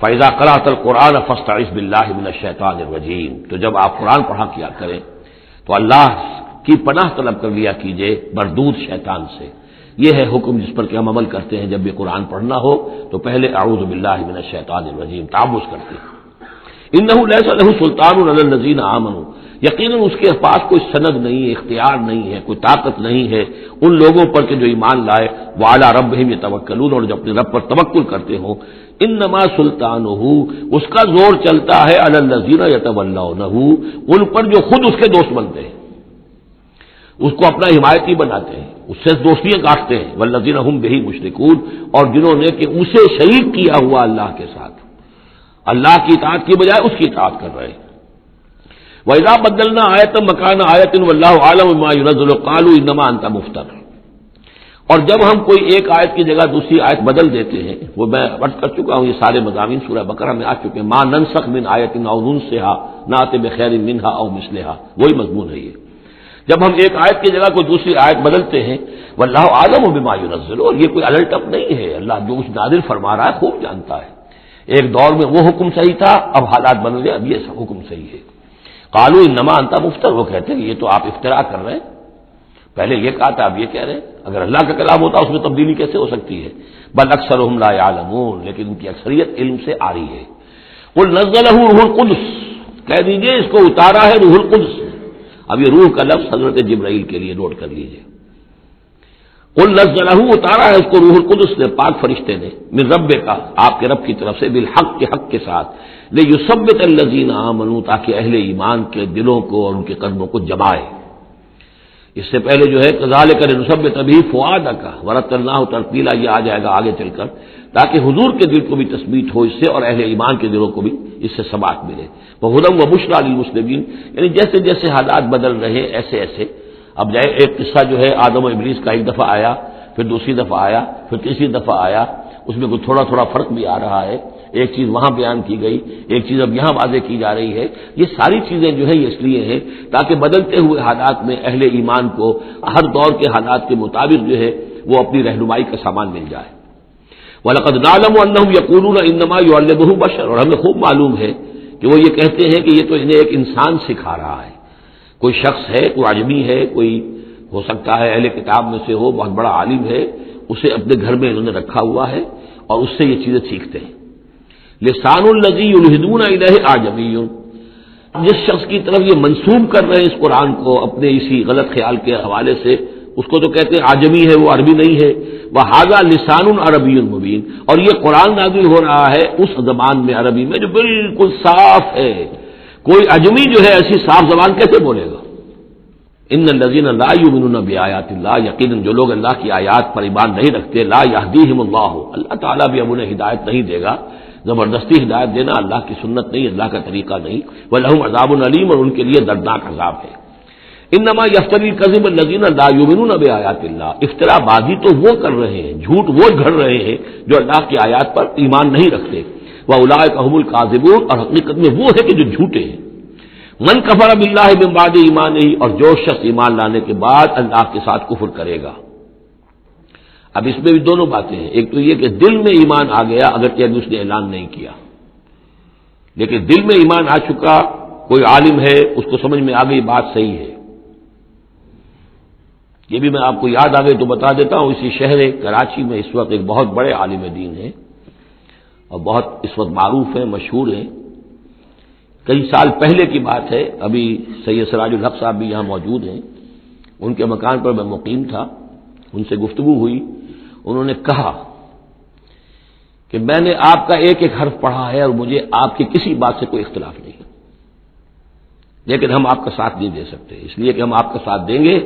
فیضا قرآت القرآن فسط عزب اللہ من الشیطان الرجیم تو جب آپ قرآن پڑھا کیا کریں تو اللہ کی پناہ طلب کر لیا کیجیے بردود شیطان سے۔ یہ ہے حکم جس پر کہ ہم عمل کرتے ہیں جب بھی قرآن پڑھنا ہو تو پہلے اعوذ باللہ من الشیطان الرجیم تعبض کرتے ہیں۔ ان لہ سلطان النزین آمن یقیناً اس کے پاس کوئی سند نہیں ہے، اختیار نہیں ہے، کوئی طاقت نہیں ہے۔ ان لوگوں پر کہ جو ایمان لائے وہ اعلیٰ رب ہی توکل اور جو اپنے رب پر توکل کرتے ہوں۔ ان نما سلطان اس کا زور چلتا ہے النزین یا ان پر جو خود اس کے دوست بنتے ہیں۔ اس کو اپنا حمایتی بناتے ہیں، اس سے دوستیاں کاٹتے ہیں۔ ولزین ہم بہی مشرقول اور جنہوں نے کہ اسے شہید کیا ہوا اللہ کے ساتھ۔ اللہ کی اطاعت کی بجائے اس کی اطاعت کر رہے ہیں۔ ویزا بدلنا آیت مکان آیت اللہ عالم القالو انما انتا مفتر اور جب ہم کوئی ایک آیت کی جگہ دوسری آیت بدل دیتے ہیں، وہ میں ارد کر چکا ہوں، یہ سارے مضامین سورہ بکرا میں آ چکے ہیں۔ ماں ننسخ من آیت نون سے ہا نہ آتے بخیر منہا او مسلحا وہی مضمون ہے یہ۔ جب ہم ایک آیت کی جگہ کوئی دوسری آیت بدلتے ہیں وہ اللہ عالم و بیماری نزل اور یہ کوئی الرٹ اپ نہیں ہے۔ اللہ جو اس نادر فرما رہا ہے، خوب جانتا ہے۔ ایک دور میں وہ حکم صحیح تھا، اب حالات بن گئے، اب یہ حکم صحیح ہے۔ کالو نما انتا مفتر، وہ کہتے ہیں کہ یہ تو آپ افطرا کر رہے ہیں۔ پہلے یہ کہا تھا، اب یہ کہہ رہے ہیں۔ اگر اللہ کا کلام ہوتا، اس میں تبدیلی کیسے ہو سکتی ہے؟ بل اکثر لا عالمون لیکن ان کی اکثریت علم سے آ رہی ہے۔ وہ نزل روح القدس، کہہ دیجیے، اس کو اتارا ہے روح القدس۔ اب یہ روح کا لفظ حضرت جبرائیل کے لیے نوٹ کر لیجیے۔ کل نزلہ اتارا ہے اس کو روح القدس نے، پاک فرشتے نے، من رب کا آپ کے رب کی طرف سے، بالحق کے حق کے ساتھ۔ لے یو سب الزین منو تاکہ اہل ایمان کے دلوں کو اور ان کے قدموں کو جمائے۔ اس سے پہلے جو ہے کزال کرے نصب تبھی فواد کا ورت اللہ ترپیلا یہ آ جائے گا آگے چل کر، تاکہ حضور کے دل کو بھی تسبیت ہو، اس سے اور اہل ایمان کے دلوں کو بھی اس سے سبات ملے۔ وہ ہدم و مشرا علی مسلمین یعنی جیسے جیسے حالات بدل رہے، ایسے ایسے۔ اب جائے، ایک قصہ جو ہے، آدم و ابلیس کا ایک دفعہ آیا، پھر دوسری دفعہ آیا، پھر تیسری دفعہ آیا، اس میں کچھ تھوڑا تھوڑا فرق بھی آ رہا ہے۔ ایک چیز وہاں بیان کی گئی، ایک چیز اب یہاں واضح کی جا رہی ہے۔ یہ ساری چیزیں جو ہے یہ اس لیے ہیں تاکہ بدلتے ہوئے حالات میں اہل ایمان کو ہر دور کے حالات کے مطابق جو ہے، وہ اپنی رہنمائی کا سامان مل جائے۔ ولقد نالم اللہ یقون انما یو بشر۔ اور ہمیں خوب معلوم ہے کہ وہ یہ کہتے ہیں کہ یہ تو انہیں ایک انسان سکھا رہا ہے۔ کوئی شخص ہے، کوئی آدمی ہے، کوئی ہو سکتا ہے، اہل کتاب میں سے ہو، بہت بڑا عالم ہے، اسے اپنے گھر میں انہوں نے رکھا ہوا ہے اور اس سے یہ چیزیں سیکھتے ہیں۔ لسان النزی الہدون الہ آجمی جس شخص کی طرف یہ منسوب کر رہے ہیں اس قرآن کو اپنے اسی غلط خیال کے حوالے سے، اس کو تو کہتے ہیں آجمی ہے، وہ عربی نہیں ہے۔ وہ حاضہ لسان العربی المبین اور یہ قرآن نازل ہو رہا ہے اس زبان میں، عربی میں، جو بالکل صاف ہے۔ کوئی اجمی جو ہے ایسی صاف زبان کیسے بولے گا؟ ان الزین اللہ یومن آیات اللہ یقین جو لوگ اللہ کی آیات پر ایمان نہیں رکھتے، لا یادیم اللہ ہو اللہ تعالیٰ بھی اب انہیں ہدایت نہیں دے گا۔ زبردستی ہدایت دینا اللہ کی سنت نہیں، اللہ کا طریقہ نہیں۔ وہ لہم عذاب العلیم اور ان کے لیے دردناک عذاب ہے۔ ان نما یفتری قزم الزین اللہ یومن اب آیات اللہ۔ افطرا بازی تو وہ کر رہے ہیں، جھوٹ وہ گھڑ رہے ہیں جو اللہ کی آیات پر ایمان نہیں رکھتے۔ وہ الاائے احم القاضبور اور حقیقت میں وہ ہے کہ جو جھوٹے ہیں۔ من کفر اب اللہ بمباد ایمان ہی اور جو شخص ایمان لانے کے بعد اللہ کے ساتھ کفر کرے گا۔ اب اس میں بھی دونوں باتیں ہیں۔ ایک تو یہ کہ دل میں ایمان آ گیا اگرچہ ابھی اس نے اعلان نہیں کیا۔ لیکن دل میں ایمان آ چکا، کوئی عالم ہے، اس کو سمجھ میں آ گئی بات صحیح ہے۔ یہ بھی میں آپ کو یاد آ گئی تو بتا دیتا ہوں، اسی شہر کراچی میں اس وقت ایک بہت بڑے عالم دین ہیں اور بہت اس وقت معروف ہیں، مشہور ہیں۔ کئی سال پہلے کی بات ہے، ابھی سید سراج الحق صاحب بھی یہاں موجود ہیں۔ ان کے مکان پر میں مقیم تھا، ان سے گفتگو ہوئی۔ انہوں نے کہا کہ میں نے آپ کا ایک ایک حرف پڑھا ہے اور مجھے آپ کی کسی بات سے کوئی اختلاف نہیں لیکن ہم آپ کا ساتھ نہیں دے سکتے۔ اس لیے کہ ہم آپ کا ساتھ دیں گے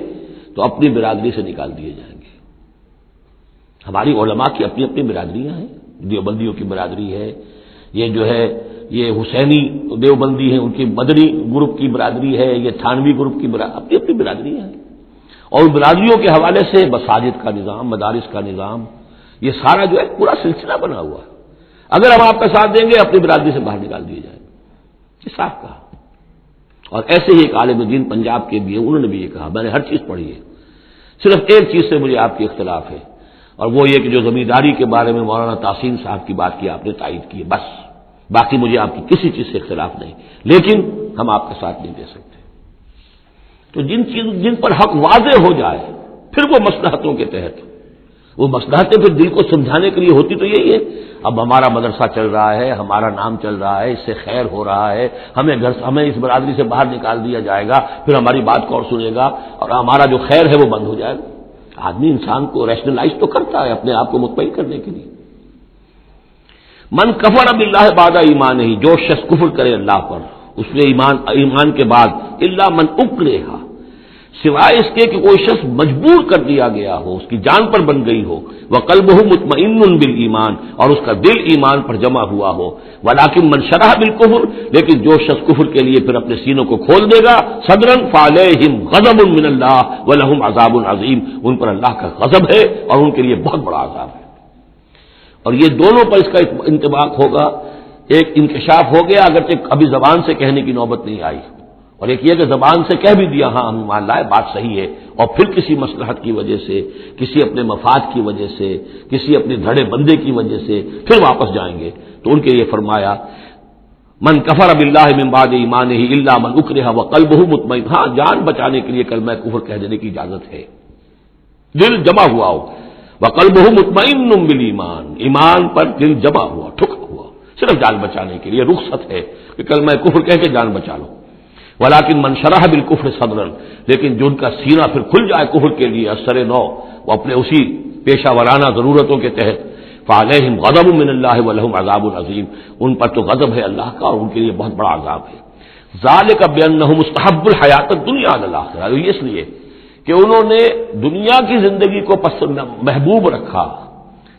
تو اپنی برادری سے نکال دیے جائیں گے۔ ہماری علماء کی اپنی اپنی برادریاں ہیں۔ دیوبندیوں کی برادری ہے۔ یہ جو ہے، یہ حسینی دیوبندی ہے ان کی مدنی گروپ کی برادری ہے۔ یہ تھانوی گروپ کی اپنی اپنی برادریاں ہیں۔ اور برادریوں کے حوالے سے مساجد کا نظام، مدارس کا نظام، یہ سارا جو ہے پورا سلسلہ بنا ہوا ہے۔ اگر ہم آپ کا ساتھ دیں گے، اپنی برادری سے باہر نکال دیے جائیں یہ صاف کہا۔ اور ایسے ہی ایک عالم دین پنجاب کے بھی ہیں، انہوں نے بھی یہ کہا۔ میں نے ہر چیز پڑھی ہے۔ صرف ایک چیز سے مجھے آپ کے اختلاف ہے۔ اور وہ یہ کہ جو زمینداری کے بارے میں مولانا تاسین صاحب کی بات کی آپ نے تائید کی بس۔ باقی مجھے آپ کی کسی چیز سے اختلاف نہیں۔ لیکن ہم آپ کا ساتھ نہیں دے سکتے۔ تو جن چیز جن پر حق واضح ہو جائے، پھر وہ مسلحتوں کے تحت۔ وہ مسلحتیں پھر دل کو سمجھانے کے لیے ہوتی تو یہی ہے۔ اب ہمارا مدرسہ چل رہا ہے، ہمارا نام چل رہا ہے، اس سے خیر ہو رہا ہے۔ ہمیں گھر ہمیں اس برادری سے باہر نکال دیا جائے گا، پھر ہماری بات کو اور سنے گا اور ہمارا جو خیر ہے وہ بند ہو جائے گا۔ آدمی انسان کو ریشنلائز تو کرتا ہے اپنے آپ کو مطمئن کرنے کے لیے۔ من کفر اب اللہ بادہ ایمان ہی جو شخص کفر کرے اللہ پر اس نے ایمان ایمان کے بعد اللہ من اکڑے ہا سوائے اس کے کہ کوئی شخص مجبور کر دیا گیا ہو، اس کی جان پر بن گئی ہو وہ قلب ہو مطمئن بل ایمان اور اس کا دل ایمان پر جمع ہوا ہو ولاکم من شرح بالکفر لیکن جو شخص کفر کے لیے پھر اپنے سینوں کو کھول دے گا، صدرن فالحم غزب من اللہ و لحم عذاب العظیم ان پر اللہ کا غضب ہے اور ان کے لیے بہت بڑا عذاب ہے۔ اور یہ دونوں پر اس کا انتباق ہوگا۔ ایک انکشاف ہو گیا، اگرچہ ابھی زبان سے کہنے کی نوبت نہیں آئی۔ اور ایک یہ کہ زبان سے کہہ بھی دیا ہاں ہم مان لائے، بات صحیح ہے۔ اور پھر کسی مسلحت کی وجہ سے، کسی اپنے مفاد کی وجہ سے، کسی اپنے دھڑے بندے کی وجہ سے پھر واپس جائیں گے۔ تو ان کے لیے فرمایا، من کفر اب اللہ ممباد ایمان ہی اللہ من اکر و کل بہ مطمئن. ہاں جان بچانے کے لیے کل میں کفر کہہ دینے کی اجازت ہے۔ دل جمع ہوا ہو۔ وہ کل بہ مطمئن ایمان۔ ایمان پر دل جمع ہوا۔ ٹھکا ہوا صرف جان بچانے کے لیے رخصت ہے کہ کل میں کفر کہہ کے جان بچا لوں ولاکن منشرہ بالکفر صدرن لیکن جو ان کا سینہ پھر کھل جائے کفر کے لیے اثر نو، وہ اپنے اسی پیشہ ورانہ ضرورتوں کے تحت فعلحم غضب من اللہ ولحم عذاب العظیم۔ ان پر تو غضب ہے اللہ کا اور ان کے لیے بہت بڑا عذاب ہے۔ ظال کا بین مستحب الحیات دنیا اللہ اس لیے کہ انہوں نے دنیا کی زندگی کو پسند محبوب رکھا۔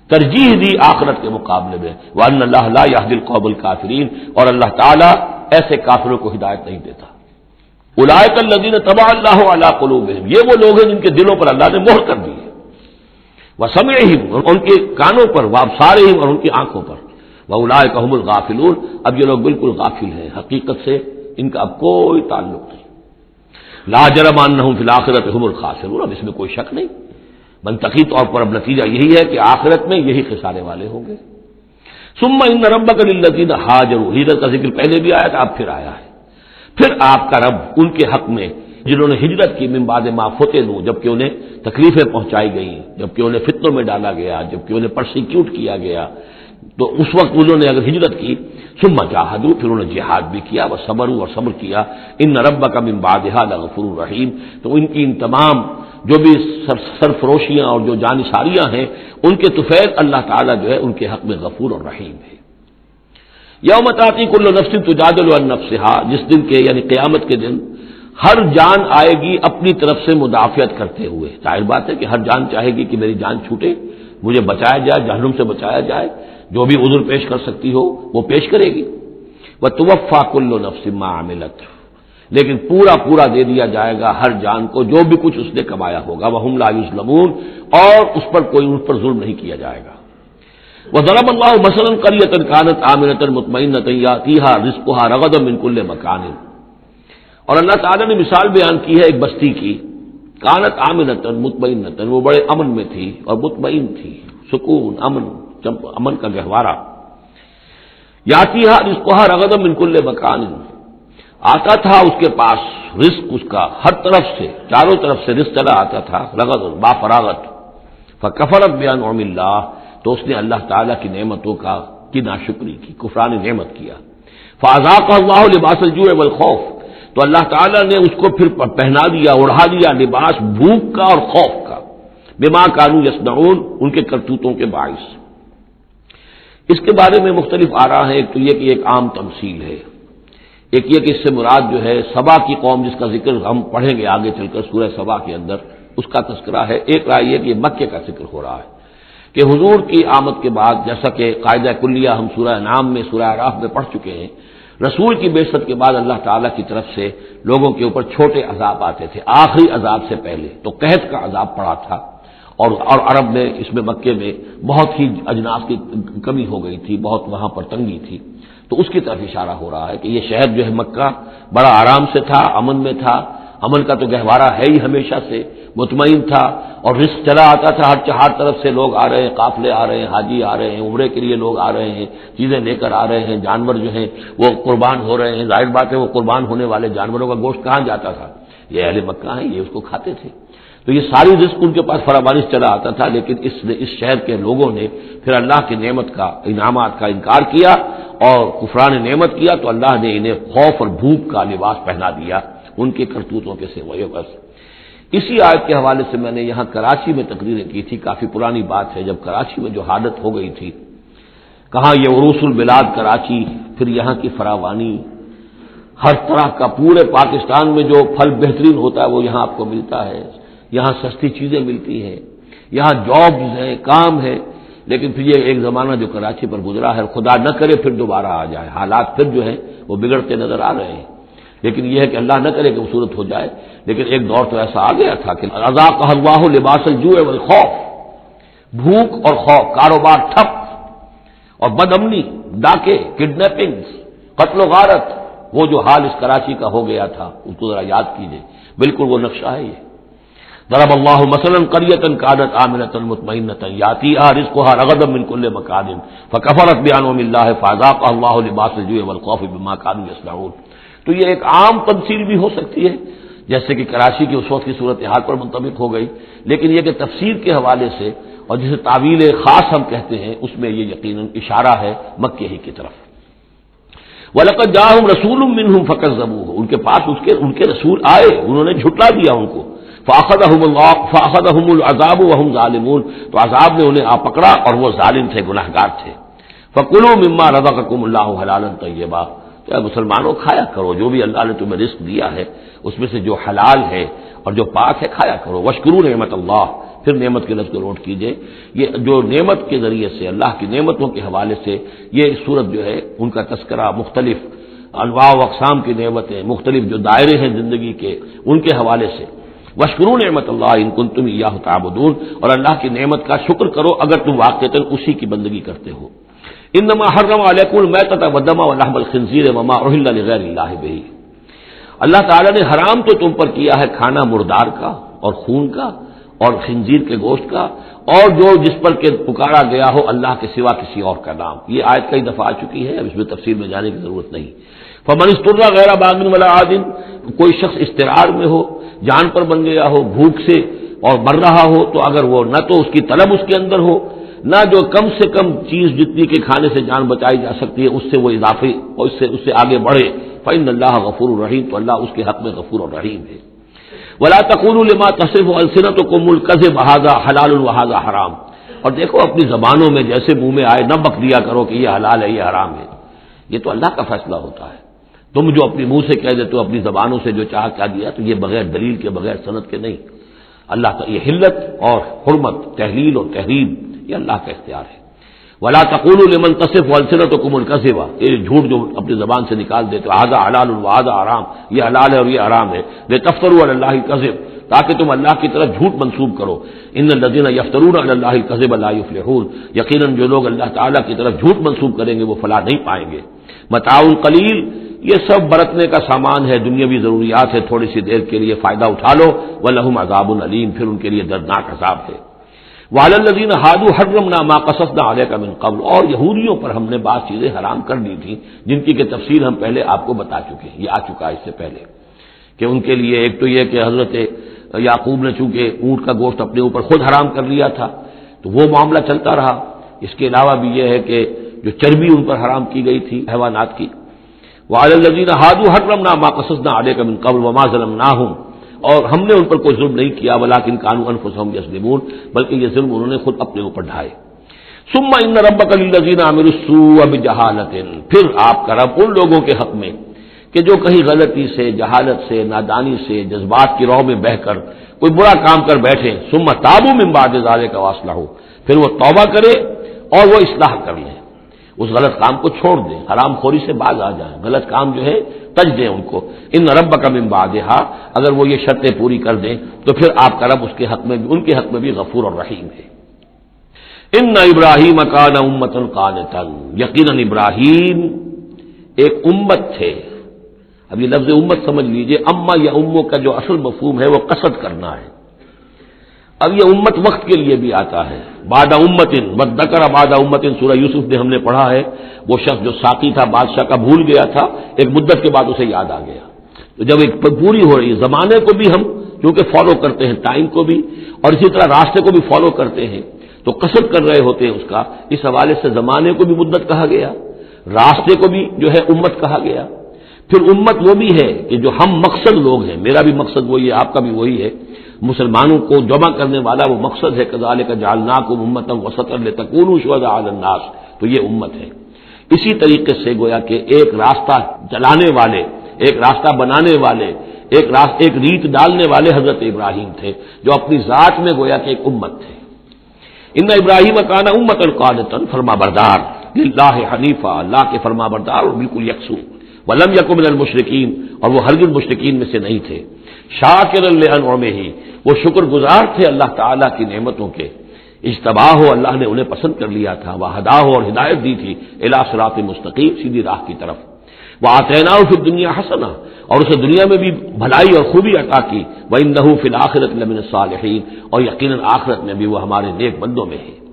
ترجیح دی آخرت کے مقابلے میں وہ اللہ یا دل قبل کافرین اور اللہ تعالیٰ ایسے کافروں کو ہدایت نہیں دیتا۔ الائے الدین تباہ اللہ علیہ قلوب یہ وہ لوگ ہیں جن کے دلوں پر اللہ نے مہر کر دی ہے۔ وہ سمے ہی ان کے کانوں پر وہ سارے ہی اور ان کی آنکھوں پر۔ وہ الائے کام الغافل اب یہ لوگ بالکل غافل ہیں، حقیقت سے ان کا اب کوئی تعلق نہیں۔ لا جرمان نہ ہوں فی الآخرت حم الخاصر اب اس میں کوئی شک نہیں۔ منطقی طور پر اب نتیجہ یہی ہے کہ آخرت میں یہی خسارے والے ہوں گے۔ سما ان رب کا لطین حاضر ہجرت کا ذکر پہلے بھی آیا تھا، اب پھر آیا ہے۔ پھر آپ کا رب ان کے حق میں، جنہوں نے ہجرت کی ممباد ماں فتح لوں جبکہ انہیں تکلیفیں پہنچائی گئیں، جبکہ انہیں فتنوں میں ڈالا گیا، جبکہ انہیں پرسیکیوٹ کیا گیا۔ تو اس وقت انہوں نے اگر ہجرت کی سما جہادو پھر انہوں نے جہاد بھی کیا وہ صبر اور صبر کیا۔ ان نربا کا ممباد غفر الرحیم تو ان کی ان تمام جو بھی سرفروشیاں اور جو جانساریاں ہیں، ان کے توفیل اللہ تعالیٰ جو ہے ان کے حق میں غفور اور رحیم ہے۔ یوم تعطی کل نفس تجاد النفس جس دن کے یعنی قیامت کے دن ہر جان آئے گی اپنی طرف سے مدافعت کرتے ہوئے۔ ظاہر بات ہے کہ ہر جان چاہے گی کہ میری جان چھوٹے، مجھے بچایا جائے، جہنم سے بچایا جائے، جو بھی عذر پیش کر سکتی ہو، وہ پیش کرے گی۔ وہ توفا کل نفس عاملت لیکن پورا پورا دے دیا جائے گا ہر جان کو، جو بھی کچھ اس نے کمایا ہوگا وہ ہم لمون اور اس پر کوئی اس پر ظلم نہیں کیا جائے گا۔ وہ ضرب اللہ مثلاً کریتن کانت عامرتن مطمئن تیہا رزقہ رغد منکل مکان اور اللہ تعالیٰ نے مثال بیان کی ہے ایک بستی کی۔ کانت عامرتن مطمئن وہ بڑے امن میں تھی اور مطمئن تھی۔ سکون، امن امن کا گہوارہ۔ یاتی رزقہ رغد منکل مکان آتا تھا اس کے پاس رزق اس کا ہر طرف سے، چاروں طرف سے رزق چلا آتا تھا، رغد با فراغت فکفرت بیان عم اللہ، تو اس نے اللہ تعالیٰ کی نعمتوں کا کی ناشکری کی کفران نعمت کیا۔ فاضا کا اللہ لباس الجوع والخوف، تو اللہ تعالیٰ نے اس کو پھر پہنا دیا اڑا دیا لباس بھوک کا اور خوف کا۔ بیما کانو یسنعون ان کے کرتوتوں کے باعث۔ اس کے بارے میں مختلف آ رہا ہے ایک تو یہ کہ ایک عام تمثیل ہے۔ ایک یہ کہ اس سے مراد جو ہے سبا کی قوم جس کا ذکر ہم پڑھیں گے آگے چل کر سورہ سبا کے اندر، اس کا تذکرہ ہے۔ ایک رائے یہ کہ مکے کا ذکر ہو رہا ہے کہ حضور کی آمد کے بعد، جیسا کہ قاعدہ کلیہ ہم سورہ نام میں، سورہ راف میں پڑھ چکے ہیں، رسول کی بےست کے بعد اللہ تعالیٰ کی طرف سے لوگوں کے اوپر چھوٹے عذاب آتے تھے۔ آخری عذاب سے پہلے تو قحط کا عذاب پڑا تھا۔ اور اور عرب میں، اس میں مکے میں بہت ہی اجناس کی کمی ہو گئی تھی، بہت وہاں پر تنگی تھی۔ تو اس کی طرف اشارہ ہو رہا ہے کہ یہ شہر جو ہے مکہ بڑا آرام سے تھا، امن میں تھا۔ امن کا تو گہوارہ ہے ہی ہمیشہ سے، مطمئن تھا اور رسک چلا آتا تھا۔ ہر ہر طرف سے لوگ آ رہے ہیں، قافلے آ رہے ہیں، حاجی آ رہے ہیں، عمرے کے لیے لوگ آ رہے ہیں، چیزیں لے کر آ رہے ہیں۔ جانور جو ہیں وہ قربان ہو رہے ہیں۔ ظاہر بات ہے وہ قربان ہونے والے جانوروں کا گوشت کہاں جاتا تھا؟ یہ اہل مکہ ہیں، یہ اس کو کھاتے تھے۔ تو یہ ساری رزق ان کے پاس فراوانی چلا آتا تھا، لیکن اس نے، اس شہر کے لوگوں نے پھر اللہ کی نعمت کا، انعامات کا انکار کیا اور قفران نعمت کیا تو اللہ نے انہیں خوف اور بھوک کا لباس پہنا دیا، ان کے کرتوتوں کے سے بس۔ اسی آیت کے حوالے سے میں نے یہاں کراچی میں تقریریں کی تھی کافی پرانی بات ہے۔ جب کراچی میں جو حالت ہو گئی تھی، کہاں یہ عروس البلاد کراچی، پھر یہاں کی فراوانی، ہر طرح کا پورے پاکستان میں جو پھل بہترین ہوتا ہے وہ یہاں آپ کو ملتا ہے۔ یہاں سستی چیزیں ملتی ہیں، یہاں جابز ہیں، کام ہے لیکن پھر یہ ایک زمانہ جو کراچی پر گزرا ہے، خدا نہ کرے پھر دوبارہ آ جائے۔ حالات پھر جو ہے وہ بگڑتے نظر آ رہے ہیں۔ لیکن یہ ہے کہ اللہ نہ کرے کہ وہ صورت ہو جائے۔ لیکن ایک دور تو ایسا آ گیا تھا کہ رضا کا لباس جو ہے خوف بھوک اور خوف، کاروبار ٹھپ۔ اور بد امنی ڈاکے کڈنیپنگ قتل و غارت۔ وہ جو حال اس کراچی کا ہو گیا تھا، اس کو ذرا یاد کیجیے بالکل وہ نقشہ ہے یہ۔ ضرب اللہ مثلاً کریتن کادت عامنتن مطمئن یاتی رزق رغد من کل مقادم فکفرت بیان اللہ فاضاق اللہ لباس جو والخوف بما كانوا يصنعون تو یہ ایک عام تفصیل بھی ہو سکتی ہے، جیسے کہ کراچی کی اس وقت کی صورت حال پر منتبک ہو گئی، لیکن یہ کہ تفسیر کے حوالے سے اور جسے تعویل خاص ہم کہتے ہیں، اس میں یہ یقیناً اشارہ ہے مکے ہی کی طرف۔ ولقت جاہم رسول منہم فقر زبو ان کے پاس اس کے، ان کے رسول آئے، انہوں نے جھٹلا دیا ان کو۔ فاخد فاخد العذاب وحم ظالمون۔ تو عذاب نے انہیں آ پکڑا اور وہ ظالم تھے گناہ گار تھے۔ فکل و مما رضا کم اللہ حلال طیبہ تو مسلمانوں، کھایا کرو، جو بھی اللہ نے تمہیں رزق دیا ہے، اس میں سے جو حلال ہے اور جو پاک ہے، کھایا کرو۔ وشکرو نعمت اللہ۔ پھر نعمت کے لفظ کو نوٹ کیجیے۔ یہ جو نعمت کے ذریعے سے، اللہ کی نعمتوں کے حوالے سے یہ صورت جو ہے، ان کا تذکرہ مختلف انواع و اقسام کی نعمتیں، مختلف جو دائرے ہیں زندگی کے، ان کے حوالے سے۔ وشکرو نعمت اللہ ان کن تم یا تعبدون اور اللہ کی نعمت کا شکر کرو اگر تم واقع اسی کی بندگی کرتے ہو۔ انما حرم علیکم المیتۃ ودما ولحم الخنزیر وما احل لغیر اللہ به۔ اللہ تعالی نے حرام تو تم پر کیا ہے کھانا مردار کا اور خون کا اور خنزیر کے گوشت کا اور جو جس پر کہ پکارا گیا ہو اللہ کے سوا کسی اور کا نام۔ یہ آیت کئی دفعہ آ چکی ہے اب اس میں تفصیل میں جانے کی ضرورت نہیں۔ فمن استرا غیر باغن والا عادن کوئی شخص استرار میں ہو جان پر بن گیا ہو، بھوک سے اور مر رہا ہو، تو اگر وہ نہ تو اس کی طلب اس کے اندر ہو، نہ جو کم سے کم چیز جتنی کے کھانے سے جان بچائی جا سکتی ہے، اس سے وہ اضافی اور اس سے اس سے آگے بڑھے۔ فعن اللہ غفور الرحیم تو اللہ اس کے حق میں غفور الرحیم ہے۔ ولا تقول الما تصف السنت و کو ملک بہادہ حلال الحاظہ حرام۔ اور دیکھو، اپنی زبانوں میں جیسے منہ میں آئے، نہ بک دیا کرو کہ یہ حلال ہے، یہ حرام ہے۔ یہ تو اللہ کا فیصلہ ہوتا ہے۔ تم جو اپنی منہ سے کہہ دیتے ہو، اپنی زبانوں سے جو چاہ کیا دیا، تو یہ بغیر دلیل کے، بغیر صنعت کے نہیں۔ اللہ کا یہ حلت اور حرمت، تحلیل اور تحریر یہ اللہ کا اختیار ہے۔ ولا تقول المن تصف والسنت و کمل کسبا یہ جھوٹ جو اپنی زبان سے نکال دیتے آدھا حلال الوادہ آرام یہ حلال ہے اور یہ آرام ہے۔ بے تفتر اللہ کذب تاکہ تم اللہ کی طرف جھوٹ منسوب کرو۔ ان الدین یفترون اللہ کذب اللہ یقیناً جو لوگ اللہ تعالیٰ کی طرف جھوٹ منسوب کریں گے، وہ فلاح نہیں پائیں گے۔ متاؤ قلیل یہ سب برتنے کا سامان ہے، دنیاوی ضروریات ہے تھوڑی سی دیر کے لیے فائدہ اٹھا لو وہ لہم عذاب العلیم پھر ان کے لیے دردناک عذاب ہے۔ والدین ہادو حرم نامہ قصد نہ آگے کا من قبل، اور یہودیوں پر ہم نے بعض چیزیں حرام کر دی تھیں، جن کی کہ تفصیل ہم پہلے آپ کو بتا چکے ہیں، یہ آ چکا اس سے پہلے۔ کہ ان کے لیے ایک تو یہ کہ حضرت یعقوب نے چونکہ اونٹ کا گوشت اپنے اوپر خود حرام کر لیا تھا، تو وہ معاملہ چلتا رہا۔ اس کے علاوہ بھی یہ ہے کہ جو چربی ان پر حرام کی گئی تھی، حیوانات کی والدین ہادو حرم نہ ماں نہ من قبل وما ظلم نہ ہوں اور ہم نے ان پر کوئی ظلم نہیں کیا بلاکن قانون انفسم یسلمون بلکہ یہ ظلم انہوں نے خود اپنے اوپر ڈھائے۔ سما ان رب کلین عامر اب جہالت پھر آپ کا رب ان لوگوں کے حق میں کہ جو کہیں غلطی سے، جہالت سے، نادانی سے، جذبات کی رو میں بہ کر کوئی برا کام کر بیٹھے سما تابو میں باد کا واصلہ ہو پھر وہ توبہ کرے اور وہ اصلاح کر لیں۔ اس غلط کام کو چھوڑ دیں، حرام خوری سے باز آ جائیں۔ غلط کام جو ہے، تج دیں ان کو۔ ان رب کا ممبادہ اگر وہ یہ شرطیں پوری کر دیں، تو پھر آپ کا رب اس کے حق میں بھی ان کے حق میں بھی غفور اور رحیم ہے۔ ان ابراہیم اکان امت القان یقیناً ابراہیم ایک امت تھے۔ اب یہ لفظ امت سمجھ لیجیے۔ اما یا امو کا جو اصل مفہوم ہے، وہ قصد کرنا ہے۔ اب یہ امت وقت کے لیے بھی آتا ہے۔ بادہ امتن بدکر بادہ امتن سورہ یوسف نے ہم نے پڑھا ہے۔ وہ شخص جو ساتھی تھا، بادشاہ کا بھول گیا تھا، ایک مدت کے بعد اسے یاد آ گیا۔ تو جب ایک پوری ہو رہی ہے، زمانے کو بھی ہم کیونکہ فالو کرتے ہیں ٹائم کو بھی اور اسی طرح راستے کو بھی فالو کرتے ہیں، تو کثر کر رہے ہوتے ہیں اس کا۔ اس حوالے سے زمانے کو بھی مدت کہا گیا، راستے کو بھی جو ہے امت کہا گیا۔ پھر امت وہ بھی ہے کہ جو ہم مقصد لوگ ہیں، میرا بھی مقصد وہی ہے، آپ کا بھی وہی ہے۔ مسلمانوں کو جمع کرنے والا وہ مقصد ہے کزال کا جالنا کو امت وسط تکون الناس، تو یہ امت ہے۔ اسی طریقے سے گویا کہ ایک راستہ چلانے والے، ایک راستہ بنانے والے، ایک راست، ایک ریت ڈالنے والے حضرت ابراہیم تھے، جو اپنی ذات میں گویا کہ ایک امت تھے۔ ان ابراہیم کانا امت القادن فرما بردار اللہ حنیفہ، اللہ کے فرما بردار، اور بالکل یکسو، ولم یقم المشرقین اور وہ ہرگز مشرقین میں سے نہیں تھے۔ شاکر اللہ میں ہی وہ شکر گزار تھے اللہ تعالیٰ کی نعمتوں کے. اجتباح ہو، اللہ نے انہیں پسند کر لیا تھا وہ ہدا ہو اور ہدایت دی تھی الا سرات مستقیم، سیدھی راہ کی طرف. وہ آتینا پھر دنیا حسنا اور اسے دنیا میں بھی بھلائی اور خوبی عطا کی. وہ ان نحو فی الآخرت لمن صالحین اور یقیناً آخرت میں بھی وہ ہمارے نیک بندوں میں ہے۔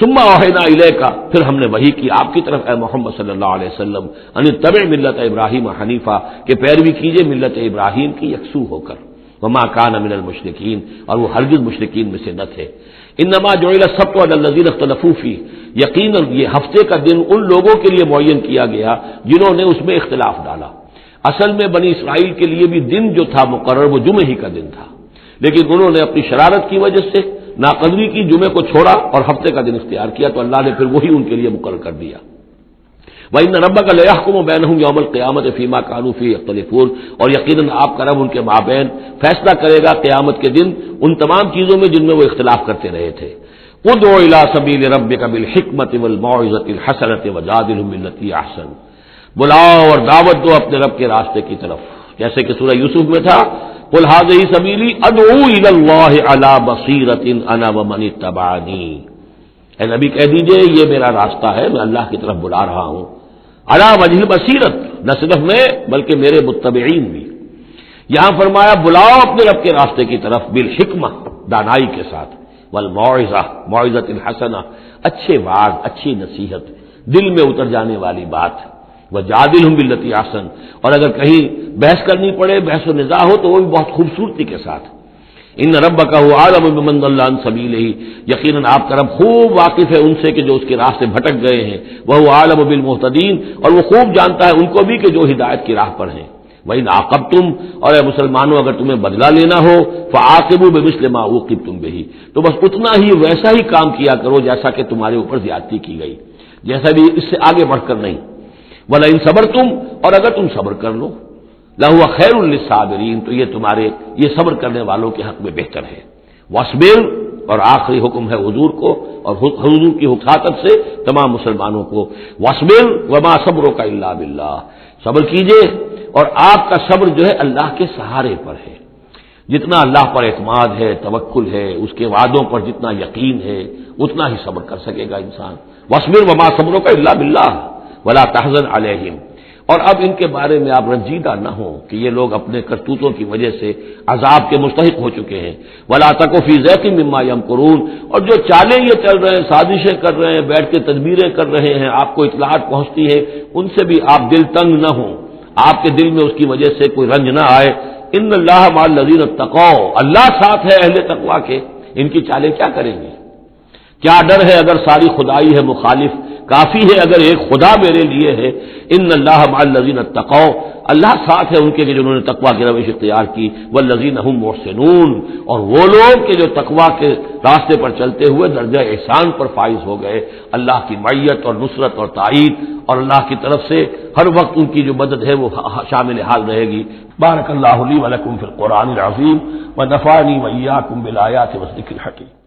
سما اوہینا علیہ کا پھر ہم نے وہی کی۔ آپ کی طرف اے محمد صلی اللہ علیہ وسلم یعنی ان طب ملت ابراہیم حنیفہ، کہ پیروی کیجیے ملت ابراہیم کی، یکسو ہو کر۔ وما کان امن المشرقین اور وہ ہرگز مشرقین میں سے نہ تھے۔ ان نما جو سب تو النظیر اختلفوفی یقیناً یہ ہفتے کا دن ان لوگوں کے لیے معین کیا گیا، جنہوں نے اس میں اختلاف ڈالا۔ اصل میں بنی اسرائیل کے لیے بھی دن جو تھا مقرر، وہ جمعہ ہی کا دن تھا۔ لیکن انہوں نے اپنی شرارت کی وجہ سے ناقدری کی جمعے کو چھوڑا اور ہفتے کا دن اختیار کیا تو اللہ نے پھر وہی ان کے لیے مقرر کر دیا۔ وہ ان رب کا لیا حکم و بین ہوں یوم قیامت فیما قانوفی اختلف اور یقیناً آپ کا رب ان کے مابین فیصلہ کرے گا قیامت کے دن ان تمام چیزوں میں جن میں وہ اختلاف کرتے رہے تھے۔ خود و الا سبیل رب قبل حکمت المعزت الحسرت وجاد الملتی احسن بلاؤ اور دعوت دو اپنے رب کے راستے کی طرف۔ جیسے کہ سورہ یوسف میں تھا الحاظ سبیلی ادو اللہ بصیرت انا من تبانی اے نبی کہہ دیجیے، یہ میرا راستہ ہے، میں اللہ کی طرف بلا رہا ہوں۔ اللہ وجہ بصیرت، نہ صرف میں، بلکہ میرے متبعین بھی۔ یہاں فرمایا، بلاؤ اپنے رب کے راستے کی طرف، بالحکمہ، دانائی کے ساتھ۔ ول معاوضہ الحسنہ، اچھے واز، اچھی نصیحت، دل میں اتر جانے والی بات۔ وہ جادل ہوں بلتی آسن اور اگر کہیں بحث کرنی پڑے، بحث و نظا ہو تو وہ بھی بہت خوبصورتی کے ساتھ۔ ان رب کا ہو عالم مند اللہ سبیل ہی یقیناً آپ کا رب خوب واقف ہے ان سے کہ جو اس کے راستے بھٹک گئے ہیں۔ وہ عالم بل اور وہ خوب جانتا ہے ان کو بھی کہ جو ہدایت کی راہ پر ہیں۔ وہی ناقب تم اور اے مسلمانوں، اگر تمہیں بدلا لینا ہو تو و بے مسلم تم بھی تو بس اتنا ہی، ویسا ہی کام کیا کرو جیسا کہ تمہارے اوپر زیادتی کی گئی۔ جیسا بھی اس سے آگے بڑھ کر نہیں۔ بلا ان صبر تم اور اگر تم صبر کر لو لہو خیر الصابرین تو یہ تمہارے، یہ صبر کرنے والوں کے حق میں بہتر ہے۔ وسبر اور آخری حکم ہے حضور کو، اور حضور کی حکاطت سے تمام مسلمانوں کو۔ وسبر وما صبروں کا اللہ بلّہ صبر کیجیے، اور آپ کا صبر جو ہے اللہ کے سہارے پر ہے۔ جتنا اللہ پر اعتماد ہے، توکل ہے، اس کے وعدوں پر جتنا یقین ہے، اتنا ہی صبر کر سکے گا انسان۔ وسبر وما صبروں کا اللہ بلّہ ولا تحزن علیہم۔ اور اب ان کے بارے میں آپ رنجیدہ نہ ہوں کہ یہ لوگ اپنے کرتوتوں کی وجہ سے عذاب کے مستحق ہو چکے ہیں۔ ولا تکفی ذیتی مما یم قرون اور جو چالیں یہ چل رہے ہیں، سازشیں کر رہے ہیں، بیٹھ کے تدبیریں کر رہے ہیں، آپ کو اطلاعات پہنچتی ہے ان سے بھی آپ دل تنگ نہ ہوں۔ آپ کے دل میں اس کی وجہ سے کوئی رنج نہ آئے۔ ان اللہ مال لذیذ تقو اللہ ساتھ ہے اہل تقوا کے۔ ان کی چالیں کیا کریں گے؟ کیا ڈر ہے اگر ساری خدائی ہے مخالف کافی ہے اگر ایک خدا میرے لیے ہے۔ ان اللہ الزین تقو اللہ ساتھ ہے ان کے جنہوں نے تقوا کی روش اختیار کی۔ وہ لذین محسنون۔ اور وہ لوگ کہ جو تقوا کے راستے پر چلتے ہوئے درجہ احسان پر فائز ہو گئے۔ اللہ کی معیت اور نصرت اور تائید۔ اور اللہ کی طرف سے ہر وقت ان کی جو مدد ہے وہ شامل حال رہے گی۔ بارک اللہ علی ولکم فی القرآن العظیم۔ و نفانی ویا کم بلایا سے الحکیم۔